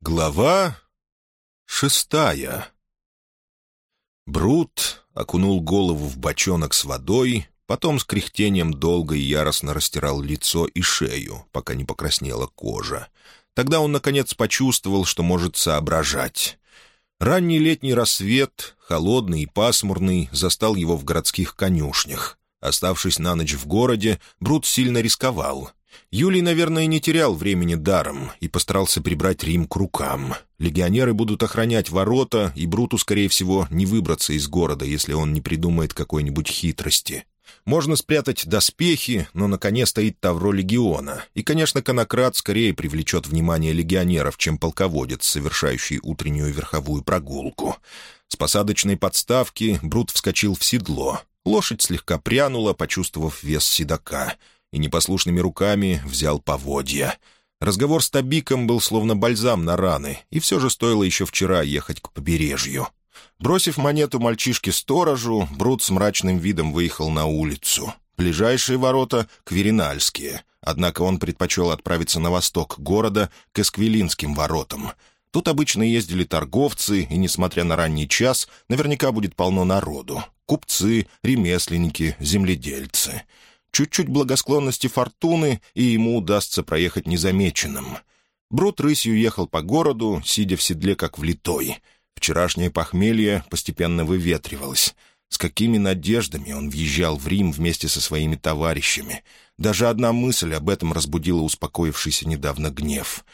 Глава шестая Брут окунул голову в бочонок с водой, потом с кряхтением долго и яростно растирал лицо и шею, пока не покраснела кожа. Тогда он, наконец, почувствовал, что может соображать. Ранний летний рассвет, холодный и пасмурный, застал его в городских конюшнях. Оставшись на ночь в городе, Брут сильно рисковал — Юлий, наверное, не терял времени даром и постарался прибрать Рим к рукам. Легионеры будут охранять ворота, и Бруту, скорее всего, не выбраться из города, если он не придумает какой-нибудь хитрости. Можно спрятать доспехи, но на коне стоит Тавро Легиона. И, конечно, конократ скорее привлечет внимание легионеров, чем полководец, совершающий утреннюю верховую прогулку. С посадочной подставки Брут вскочил в седло. Лошадь слегка прянула, почувствовав вес седока — и непослушными руками взял поводья. Разговор с Табиком был словно бальзам на раны, и все же стоило еще вчера ехать к побережью. Бросив монету мальчишке-сторожу, Брут с мрачным видом выехал на улицу. Ближайшие ворота — Кверинальские, однако он предпочел отправиться на восток города, к Эсквилинским воротам. Тут обычно ездили торговцы, и, несмотря на ранний час, наверняка будет полно народу. Купцы, ремесленники, земледельцы — Чуть-чуть благосклонности фортуны, и ему удастся проехать незамеченным. Брут рысью ехал по городу, сидя в седле как влитой. Вчерашнее похмелье постепенно выветривалось. С какими надеждами он въезжал в Рим вместе со своими товарищами. Даже одна мысль об этом разбудила успокоившийся недавно гнев.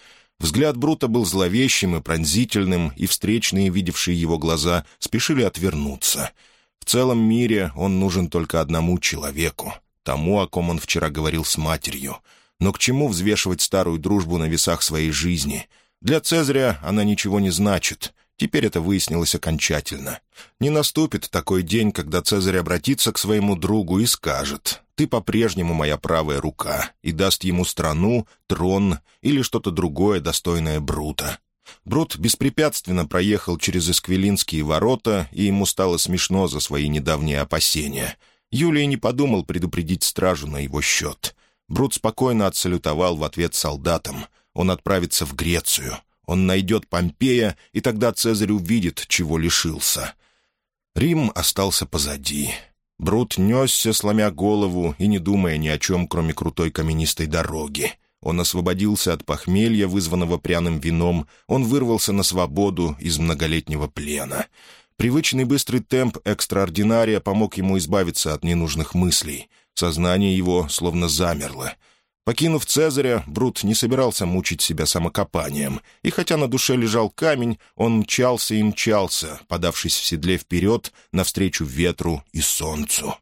Взгляд Брута был зловещим и пронзительным, и встречные, видевшие его глаза, спешили отвернуться. В целом мире он нужен только одному человеку тому, о ком он вчера говорил с матерью. Но к чему взвешивать старую дружбу на весах своей жизни? Для Цезаря она ничего не значит. Теперь это выяснилось окончательно. Не наступит такой день, когда Цезарь обратится к своему другу и скажет «Ты по-прежнему моя правая рука» и даст ему страну, трон или что-то другое, достойное Брута. Брут беспрепятственно проехал через Эсквилинские ворота, и ему стало смешно за свои недавние опасения — Юлий не подумал предупредить стражу на его счет. Брут спокойно отсалютовал в ответ солдатам. Он отправится в Грецию. Он найдет Помпея, и тогда Цезарь увидит, чего лишился. Рим остался позади. Брут несся, сломя голову и не думая ни о чем, кроме крутой каменистой дороги. Он освободился от похмелья, вызванного пряным вином, он вырвался на свободу из многолетнего плена. Привычный быстрый темп экстраординария помог ему избавиться от ненужных мыслей. Сознание его словно замерло. Покинув Цезаря, Брут не собирался мучить себя самокопанием, и хотя на душе лежал камень, он мчался и мчался, подавшись в седле вперед, навстречу ветру и солнцу.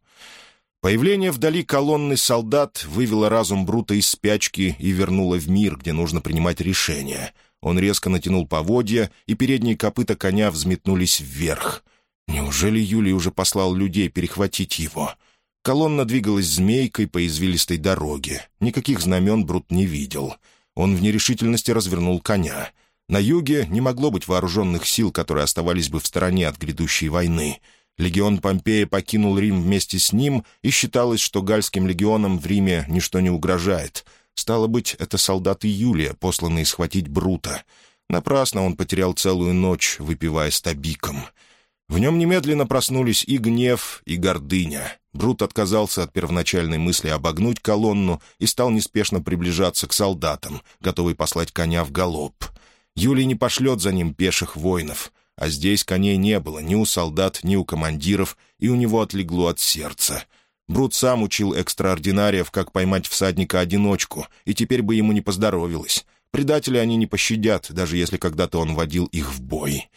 Появление вдали колонны солдат вывело разум Брута из спячки и вернуло в мир, где нужно принимать решения — он резко натянул поводья, и передние копыта коня взметнулись вверх. Неужели Юлий уже послал людей перехватить его? Колонна двигалась змейкой по извилистой дороге. Никаких знамен Брут не видел. Он в нерешительности развернул коня. На юге не могло быть вооруженных сил, которые оставались бы в стороне от грядущей войны. Легион Помпея покинул Рим вместе с ним, и считалось, что гальским легионам в Риме ничто не угрожает — Стало быть, это солдаты Юлия, посланные схватить Брута. Напрасно он потерял целую ночь, выпивая с Табиком. В нем немедленно проснулись и гнев, и гордыня. Брут отказался от первоначальной мысли обогнуть колонну и стал неспешно приближаться к солдатам, готовый послать коня в галоп. Юлий не пошлет за ним пеших воинов, а здесь коней не было ни у солдат, ни у командиров, и у него отлегло от сердца — Брут сам учил экстраординариев, как поймать всадника-одиночку, и теперь бы ему не поздоровилось. Предатели они не пощадят, даже если когда-то он водил их в бой.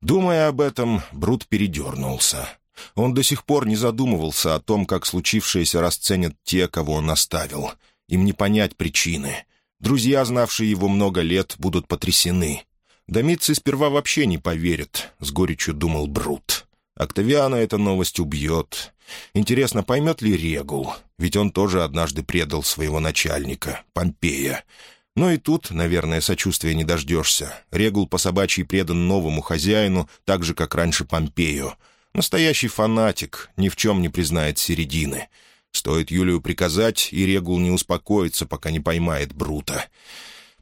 Думая об этом, Брут передернулся. Он до сих пор не задумывался о том, как случившееся расценят те, кого он оставил. Им не понять причины. Друзья, знавшие его много лет, будут потрясены. Домицы сперва вообще не поверят, — с горечью думал Брут. Октавиана эта новость убьет. Интересно, поймет ли Регул? Ведь он тоже однажды предал своего начальника, Помпея. Но и тут, наверное, сочувствия не дождешься. Регул по собачьей предан новому хозяину, так же, как раньше Помпею. Настоящий фанатик, ни в чем не признает середины. Стоит Юлию приказать, и Регул не успокоится, пока не поймает Брута.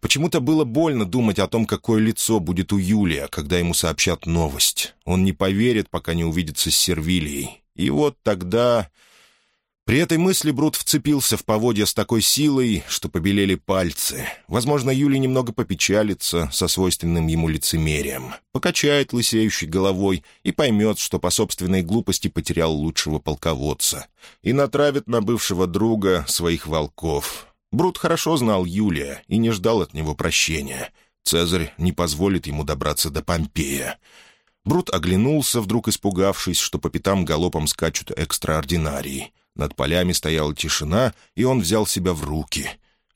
Почему-то было больно думать о том, какое лицо будет у Юлия, когда ему сообщат новость. Он не поверит, пока не увидится с Сервилией. И вот тогда... При этой мысли Брут вцепился в поводья с такой силой, что побелели пальцы. Возможно, Юлий немного попечалится со свойственным ему лицемерием, покачает лысеющей головой и поймет, что по собственной глупости потерял лучшего полководца, и натравит на бывшего друга своих волков. Брут хорошо знал Юлия и не ждал от него прощения. Цезарь не позволит ему добраться до Помпея. Брут оглянулся, вдруг испугавшись, что по пятам галопом скачут экстраординарии. Над полями стояла тишина, и он взял себя в руки.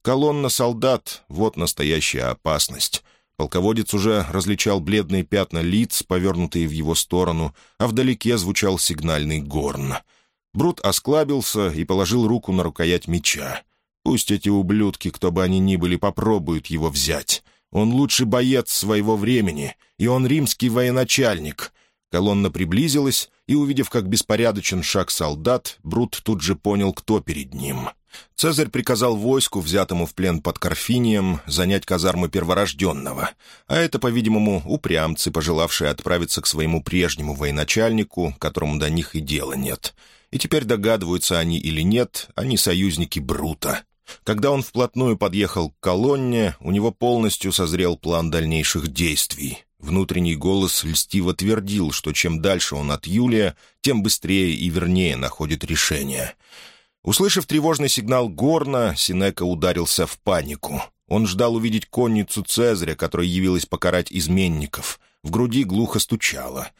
Колонна солдат — вот настоящая опасность. Полководец уже различал бледные пятна лиц, повернутые в его сторону, а вдалеке звучал сигнальный горн. Брут осклабился и положил руку на рукоять меча. Пусть эти ублюдки, кто бы они ни были, попробуют его взять. Он лучший боец своего времени, и он римский военачальник. Колонна приблизилась, и, увидев, как беспорядочен шаг солдат, Брут тут же понял, кто перед ним. Цезарь приказал войску, взятому в плен под Карфинием, занять казармы перворожденного, а это, по-видимому, упрямцы, пожелавшие отправиться к своему прежнему военачальнику, которому до них и дела нет. И теперь догадываются они или нет, они союзники Брута. Когда он вплотную подъехал к колонне, у него полностью созрел план дальнейших действий. Внутренний голос льстиво твердил, что чем дальше он от Юлия, тем быстрее и вернее находит решение. Услышав тревожный сигнал горна, Синека ударился в панику. Он ждал увидеть конницу Цезаря, которая явилась покарать изменников. В груди глухо стучало.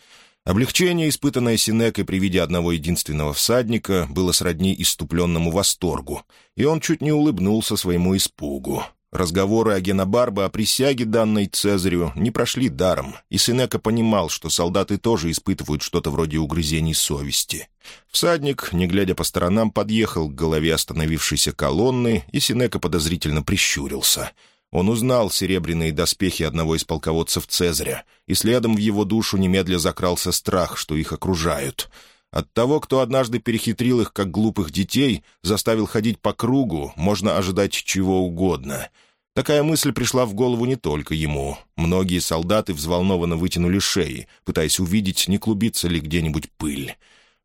Облегчение, испытанное Синекой при виде одного единственного всадника, было сродни иступленному восторгу, и он чуть не улыбнулся своему испугу. Разговоры о Генобарбе о присяге, данной Цезарю, не прошли даром, и Синека понимал, что солдаты тоже испытывают что-то вроде угрызений совести. Всадник, не глядя по сторонам, подъехал к голове остановившейся колонны, и Синека подозрительно прищурился. Он узнал серебряные доспехи одного из полководцев Цезаря, и следом в его душу немедля закрался страх, что их окружают — от того, кто однажды перехитрил их, как глупых детей, заставил ходить по кругу, можно ожидать чего угодно. Такая мысль пришла в голову не только ему. Многие солдаты взволнованно вытянули шеи, пытаясь увидеть, не клубится ли где-нибудь пыль.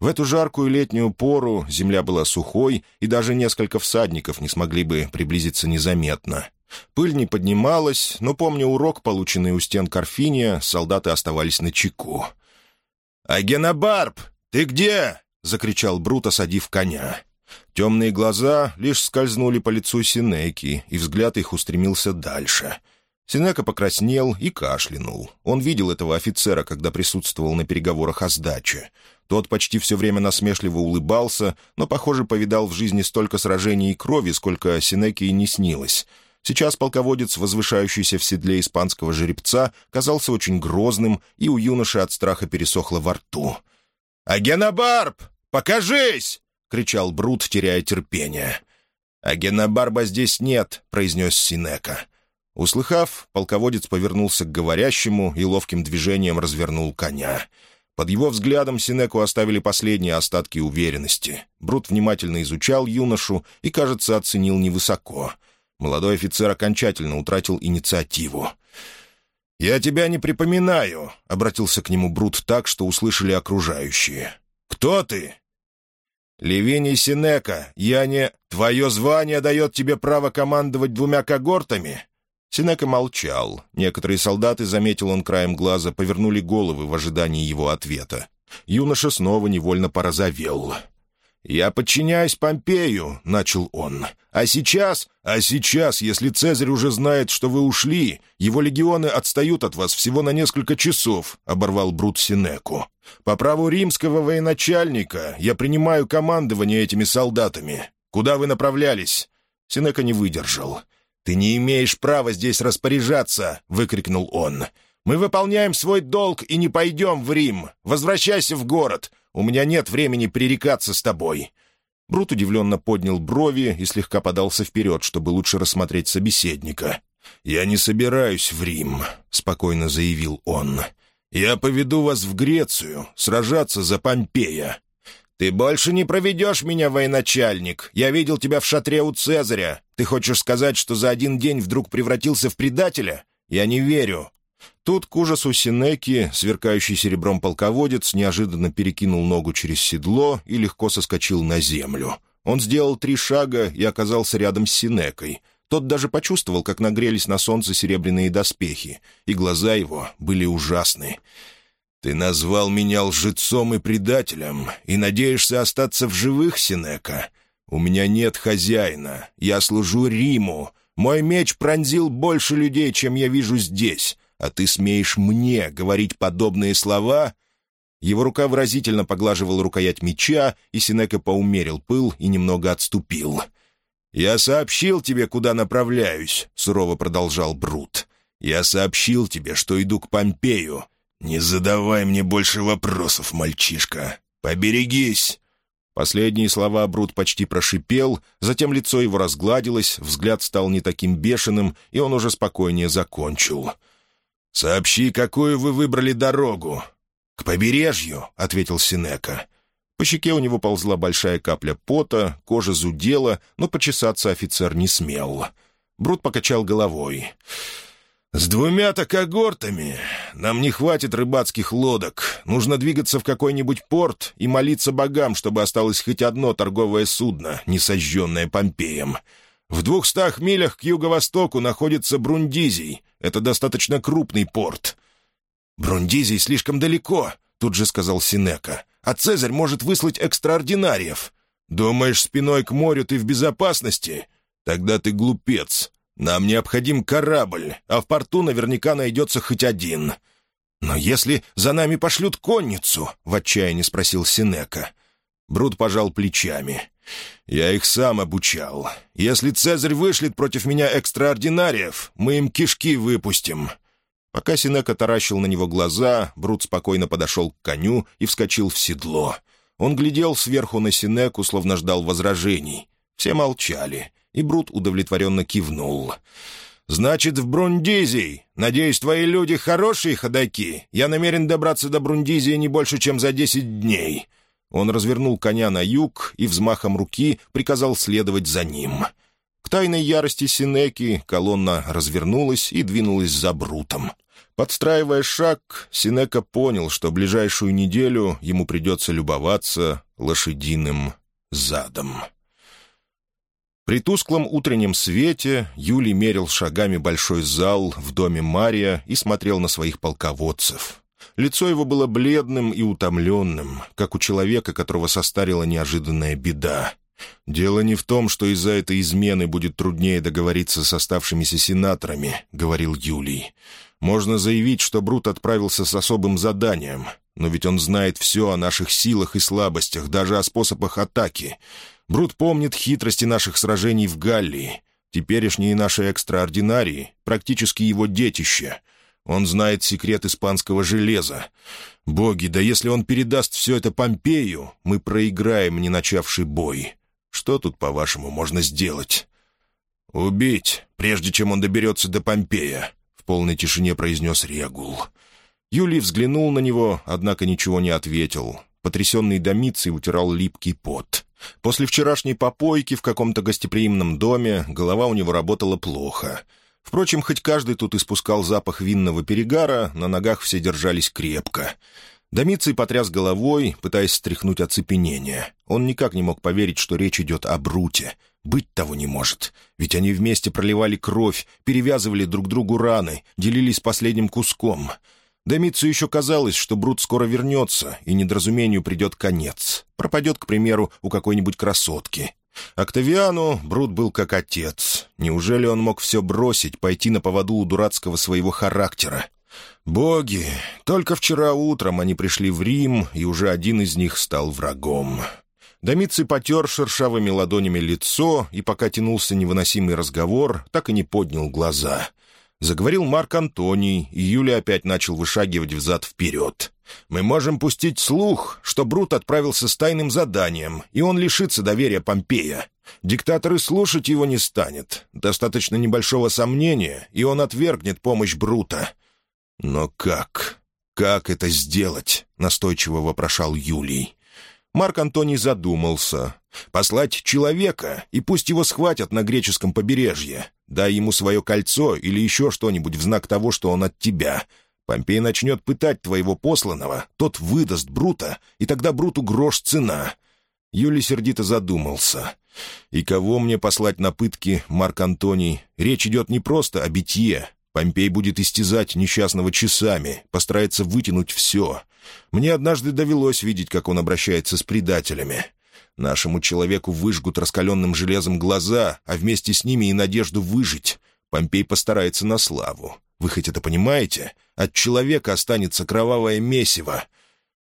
В эту жаркую летнюю пору земля была сухой, и даже несколько всадников не смогли бы приблизиться незаметно. Пыль не поднималась, но, помня урок, полученный у стен Карфиния, солдаты оставались на чеку. «Агенобарб!» «Ты где?» — закричал Брут, осадив коня. Темные глаза лишь скользнули по лицу Синеки, и взгляд их устремился дальше. Синека покраснел и кашлянул. Он видел этого офицера, когда присутствовал на переговорах о сдаче. Тот почти все время насмешливо улыбался, но, похоже, повидал в жизни столько сражений и крови, сколько Синеке и не снилось. Сейчас полководец, возвышающийся в седле испанского жеребца, казался очень грозным, и у юноши от страха пересохло во рту — «Агенобарб, покажись!» — кричал Брут, теряя терпение. «Агенобарба здесь нет», — произнес Синека. Услыхав, полководец повернулся к говорящему и ловким движением развернул коня. Под его взглядом Синеку оставили последние остатки уверенности. Брут внимательно изучал юношу и, кажется, оценил невысоко. Молодой офицер окончательно утратил инициативу. «Я тебя не припоминаю», — обратился к нему Брут так, что услышали окружающие. «Кто ты?» «Левиний Синека, я не... Твое звание дает тебе право командовать двумя когортами?» Синека молчал. Некоторые солдаты, заметил он краем глаза, повернули головы в ожидании его ответа. Юноша снова невольно порозовел. «Я подчиняюсь Помпею», — начал он. «А сейчас, а сейчас, если Цезарь уже знает, что вы ушли, его легионы отстают от вас всего на несколько часов», — оборвал Брут Синеку. «По праву римского военачальника я принимаю командование этими солдатами. Куда вы направлялись?» Синека не выдержал. «Ты не имеешь права здесь распоряжаться!» — выкрикнул он. «Мы выполняем свой долг и не пойдем в Рим. Возвращайся в город. У меня нет времени пререкаться с тобой». Брут удивленно поднял брови и слегка подался вперед, чтобы лучше рассмотреть собеседника. «Я не собираюсь в Рим», — спокойно заявил он. «Я поведу вас в Грецию, сражаться за Помпея». «Ты больше не проведешь меня, военачальник. Я видел тебя в шатре у Цезаря. Ты хочешь сказать, что за один день вдруг превратился в предателя? Я не верю». Тут к ужасу Синеки, сверкающий серебром полководец, неожиданно перекинул ногу через седло и легко соскочил на землю. Он сделал три шага и оказался рядом с Синекой. Тот даже почувствовал, как нагрелись на солнце серебряные доспехи, и глаза его были ужасны. «Ты назвал меня лжецом и предателем, и надеешься остаться в живых, Синека? У меня нет хозяина, я служу Риму. Мой меч пронзил больше людей, чем я вижу здесь, а ты смеешь мне говорить подобные слова?» Его рука выразительно поглаживала рукоять меча, и Синека поумерил пыл и немного отступил. «Я сообщил тебе, куда направляюсь», — сурово продолжал Брут. «Я сообщил тебе, что иду к Помпею. «Не задавай мне больше вопросов, мальчишка. Поберегись!» Последние слова Брут почти прошипел, затем лицо его разгладилось, взгляд стал не таким бешеным, и он уже спокойнее закончил. «Сообщи, какую вы выбрали дорогу?» «К побережью», — ответил Синека. По щеке у него ползла большая капля пота, кожа зудела, но почесаться офицер не смел. Брут покачал головой. «С двумя-то когортами нам не хватит рыбацких лодок. Нужно двигаться в какой-нибудь порт и молиться богам, чтобы осталось хоть одно торговое судно, не сожженное Помпеем. В двухстах милях к юго-востоку находится Брундизий. Это достаточно крупный порт». «Брундизий слишком далеко», — тут же сказал Синека. «А Цезарь может выслать экстраординариев». «Думаешь, спиной к морю ты в безопасности? Тогда ты глупец. Нам необходим корабль, а в порту наверняка найдется хоть один». «Но если за нами пошлют конницу?» — в отчаянии спросил Синека. Брут пожал плечами. «Я их сам обучал. Если Цезарь вышлет против меня экстраординариев, мы им кишки выпустим». Пока Синека таращил на него глаза, Брут спокойно подошел к коню и вскочил в седло. Он глядел сверху на Синеку, словно ждал возражений. Все молчали и Брут удовлетворенно кивнул. «Значит, в Брундизий. Надеюсь, твои люди хорошие ходаки. Я намерен добраться до Брундизии не больше, чем за десять дней». Он развернул коня на юг и взмахом руки приказал следовать за ним. К тайной ярости Синеки колонна развернулась и двинулась за Брутом. Подстраивая шаг, Синека понял, что ближайшую неделю ему придется любоваться лошадиным задом. При тусклом утреннем свете Юлий мерил шагами большой зал в доме Мария и смотрел на своих полководцев. Лицо его было бледным и утомленным, как у человека, которого состарила неожиданная беда. «Дело не в том, что из-за этой измены будет труднее договориться с оставшимися сенаторами», — говорил Юлий. «Можно заявить, что Брут отправился с особым заданием, но ведь он знает все о наших силах и слабостях, даже о способах атаки. Брут помнит хитрости наших сражений в Галлии. Теперешние наши экстраординарии — практически его детище. Он знает секрет испанского железа. Боги, да если он передаст все это Помпею, мы проиграем не начавший бой. Что тут, по-вашему, можно сделать?» «Убить, прежде чем он доберется до Помпея», — в полной тишине произнес Регул. Юлий взглянул на него, однако ничего не ответил. Потрясенный Домицей утирал липкий пот. После вчерашней попойки в каком-то гостеприимном доме голова у него работала плохо. Впрочем, хоть каждый тут испускал запах винного перегара, на ногах все держались крепко. Домицей потряс головой, пытаясь стряхнуть оцепенение. Он никак не мог поверить, что речь идет о Бруте. Быть того не может. Ведь они вместе проливали кровь, перевязывали друг другу раны, делились последним куском — Демицу еще казалось, что Брут скоро вернется, и недоразумению придет конец. Пропадет, к примеру, у какой-нибудь красотки. Октавиану Брут был как отец. Неужели он мог все бросить, пойти на поводу у дурацкого своего характера? Боги! Только вчера утром они пришли в Рим, и уже один из них стал врагом. Домиций потер шершавыми ладонями лицо, и пока тянулся невыносимый разговор, так и не поднял глаза — Заговорил Марк Антоний, и Юля опять начал вышагивать взад-вперед. «Мы можем пустить слух, что Брут отправился с тайным заданием, и он лишится доверия Помпея. Диктатор и слушать его не станет. Достаточно небольшого сомнения, и он отвергнет помощь Брута». «Но как? Как это сделать?» — настойчиво вопрошал Юлий. Марк Антоний задумался. «Послать человека, и пусть его схватят на греческом побережье. Дай ему свое кольцо или еще что-нибудь в знак того, что он от тебя. Помпей начнет пытать твоего посланного, тот выдаст Брута, и тогда Бруту грош цена». Юлий сердито задумался. «И кого мне послать на пытки, Марк Антоний? Речь идет не просто о битье. Помпей будет истязать несчастного часами, постарается вытянуть все. Мне однажды довелось видеть, как он обращается с предателями. Нашему человеку выжгут раскаленным железом глаза, а вместе с ними и надежду выжить. Помпей постарается на славу. Вы хоть это понимаете? От человека останется кровавое месиво».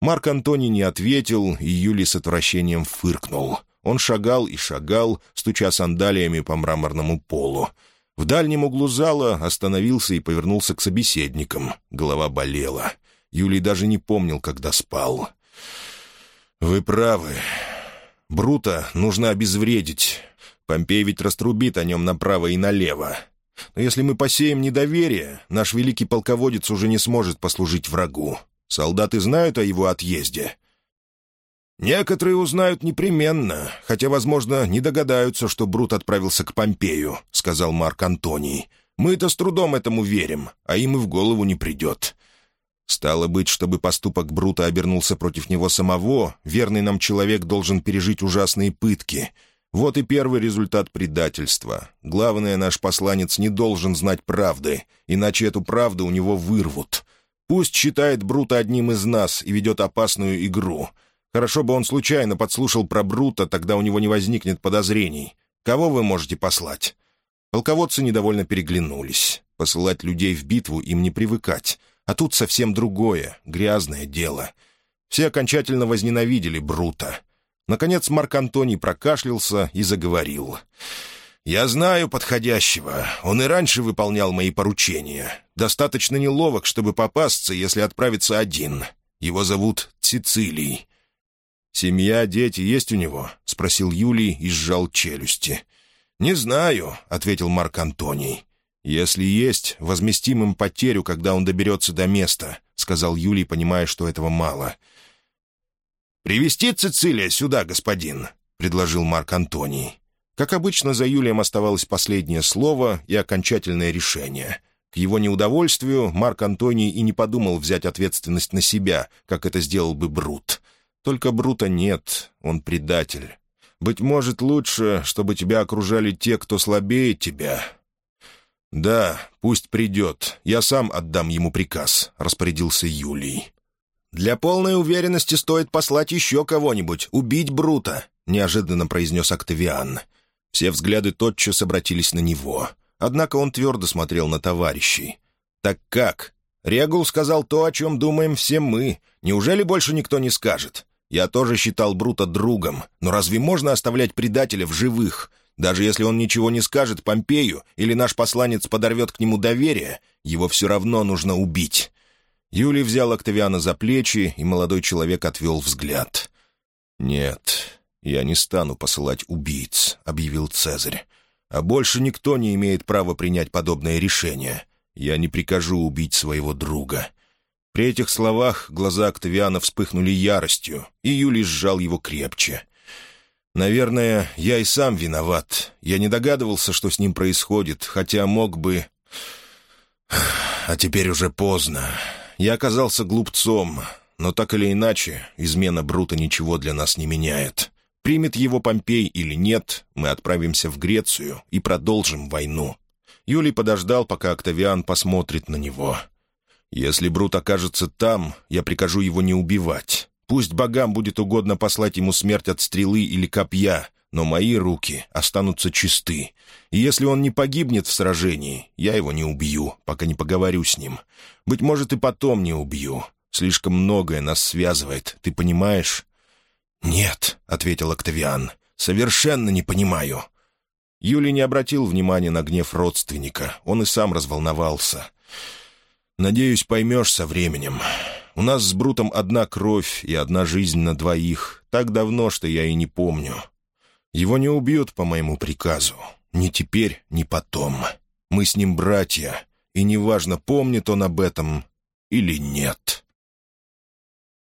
Марк Антоний не ответил, и Юлий с отвращением фыркнул. Он шагал и шагал, стуча сандалиями по мраморному полу. В дальнем углу зала остановился и повернулся к собеседникам. Голова болела. Юлий даже не помнил, когда спал. «Вы правы. Брута нужно обезвредить. Помпей ведь раструбит о нем направо и налево. Но если мы посеем недоверие, наш великий полководец уже не сможет послужить врагу. Солдаты знают о его отъезде. «Некоторые узнают непременно, хотя, возможно, не догадаются, что Брут отправился к Помпею», — сказал Марк Антоний. «Мы-то с трудом этому верим, а им и в голову не придет». Стало быть, чтобы поступок Брута обернулся против него самого, верный нам человек должен пережить ужасные пытки. Вот и первый результат предательства. Главное, наш посланец не должен знать правды, иначе эту правду у него вырвут. Пусть считает Брута одним из нас и ведет опасную игру — Хорошо бы он случайно подслушал про Брута, тогда у него не возникнет подозрений. Кого вы можете послать?» Полководцы недовольно переглянулись. Посылать людей в битву им не привыкать. А тут совсем другое, грязное дело. Все окончательно возненавидели Брута. Наконец Марк Антоний прокашлялся и заговорил. «Я знаю подходящего. Он и раньше выполнял мои поручения. Достаточно неловок, чтобы попасться, если отправиться один. Его зовут Цицилий. «Семья, дети есть у него?» — спросил Юлий и сжал челюсти. «Не знаю», — ответил Марк Антоний. «Если есть, возместим им потерю, когда он доберется до места», — сказал Юлий, понимая, что этого мало. «Привести Цицилия сюда, господин», — предложил Марк Антоний. Как обычно, за Юлием оставалось последнее слово и окончательное решение. К его неудовольствию Марк Антоний и не подумал взять ответственность на себя, как это сделал бы Брут. Только Брута нет, он предатель. Быть может, лучше, чтобы тебя окружали те, кто слабее тебя». «Да, пусть придет. Я сам отдам ему приказ», — распорядился Юлий. «Для полной уверенности стоит послать еще кого-нибудь, убить Брута», — неожиданно произнес Октавиан. Все взгляды тотчас обратились на него. Однако он твердо смотрел на товарищей. «Так как? Регул сказал то, о чем думаем все мы. Неужели больше никто не скажет? Я тоже считал Брута другом, но разве можно оставлять предателя в живых? Даже если он ничего не скажет Помпею или наш посланец подорвет к нему доверие, его все равно нужно убить». Юлий взял Октавиана за плечи, и молодой человек отвел взгляд. «Нет, я не стану посылать убийц», — объявил Цезарь. «А больше никто не имеет права принять подобное решение. Я не прикажу убить своего друга. При этих словах глаза Октавиана вспыхнули яростью, и Юлий сжал его крепче. «Наверное, я и сам виноват. Я не догадывался, что с ним происходит, хотя мог бы... А теперь уже поздно. Я оказался глупцом, но так или иначе, измена Брута ничего для нас не меняет. Примет его Помпей или нет, мы отправимся в Грецию и продолжим войну». Юлий подождал, пока Октавиан посмотрит на него — если Брут окажется там, я прикажу его не убивать. Пусть богам будет угодно послать ему смерть от стрелы или копья, но мои руки останутся чисты. И если он не погибнет в сражении, я его не убью, пока не поговорю с ним. Быть может, и потом не убью. Слишком многое нас связывает, ты понимаешь?» «Нет», — ответил Октавиан, — «совершенно не понимаю». Юлий не обратил внимания на гнев родственника, он и сам разволновался. Надеюсь, поймешь со временем. У нас с Брутом одна кровь и одна жизнь на двоих. Так давно, что я и не помню. Его не убьют по моему приказу. Ни теперь, ни потом. Мы с ним братья, и неважно, помнит он об этом или нет».